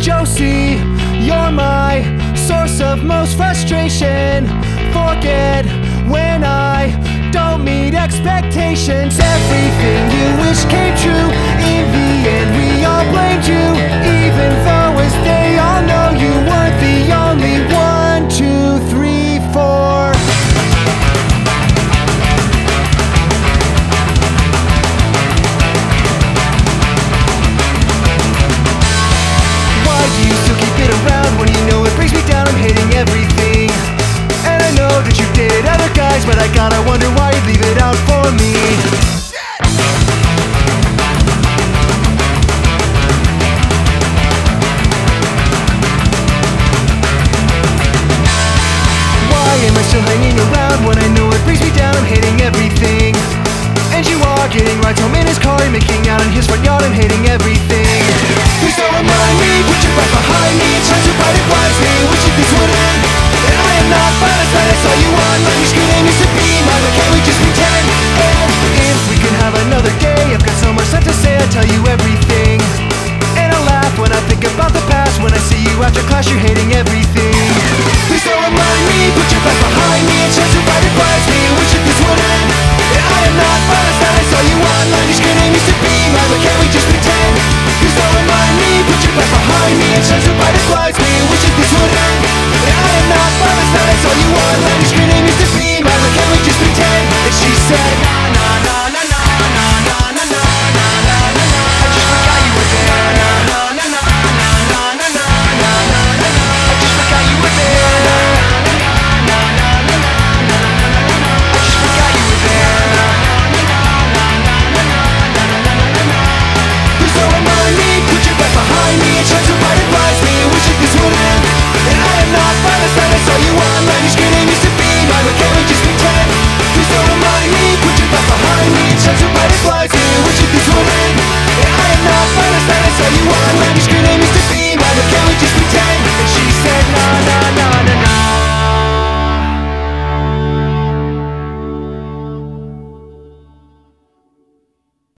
Josie, you're my source of most frustration. Forget when I don't meet expectations. Everything you wish came true. nice, but I gotta wonder why you leave it out for me. Why am I still hanging around when I know it brings me down? I'm hating everything. And you are getting rides home in his car, you're making out in his front yard. I'm hating everything. Please don't remind me, put your right behind me. Try to fight it wisely, Wish you think's winning? And I am not fine, I saw you on, my screen. surprise me, which is this I am not promised, that is all you are, Tell you are, man, you're screaming, Mr. Bean, why can we just